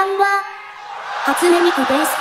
ばんは。初音ミクです。